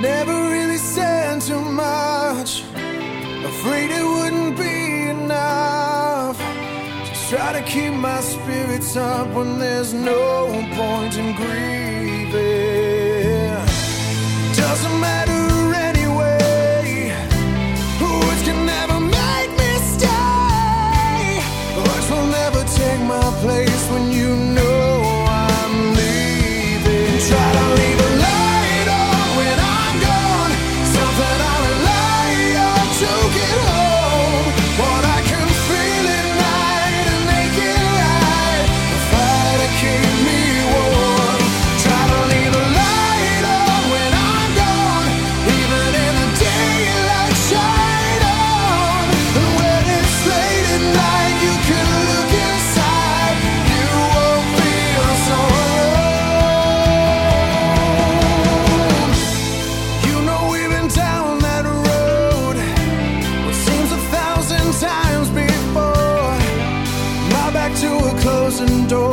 Never really said too much. Afraid it wouldn't be enough. Just try to keep my spirits up when there's no point in grieving. Doesn't matter. closing doors.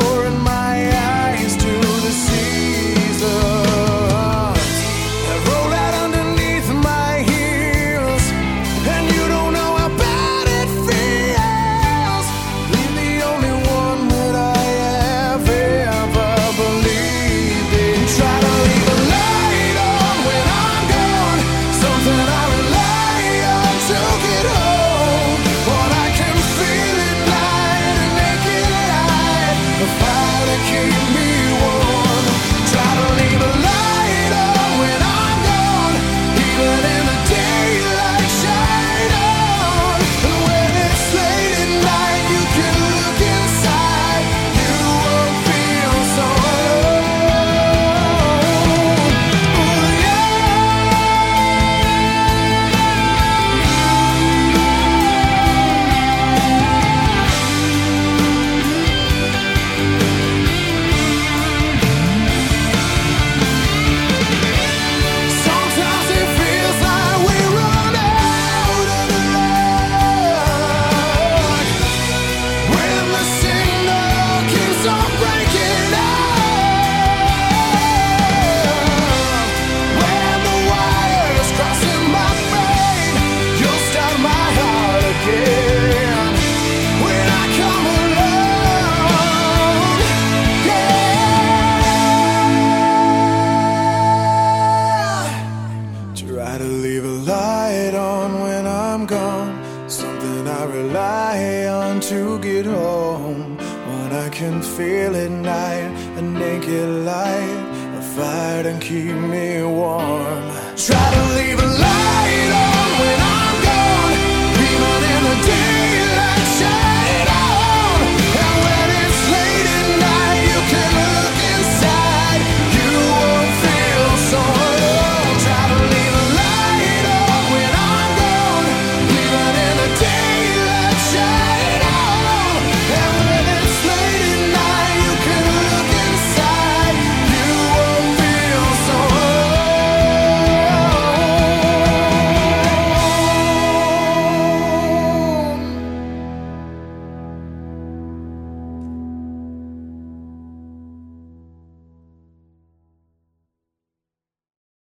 rely on to get home. When I can feel at night, a naked light, a fire to keep me warm. Try to leave a light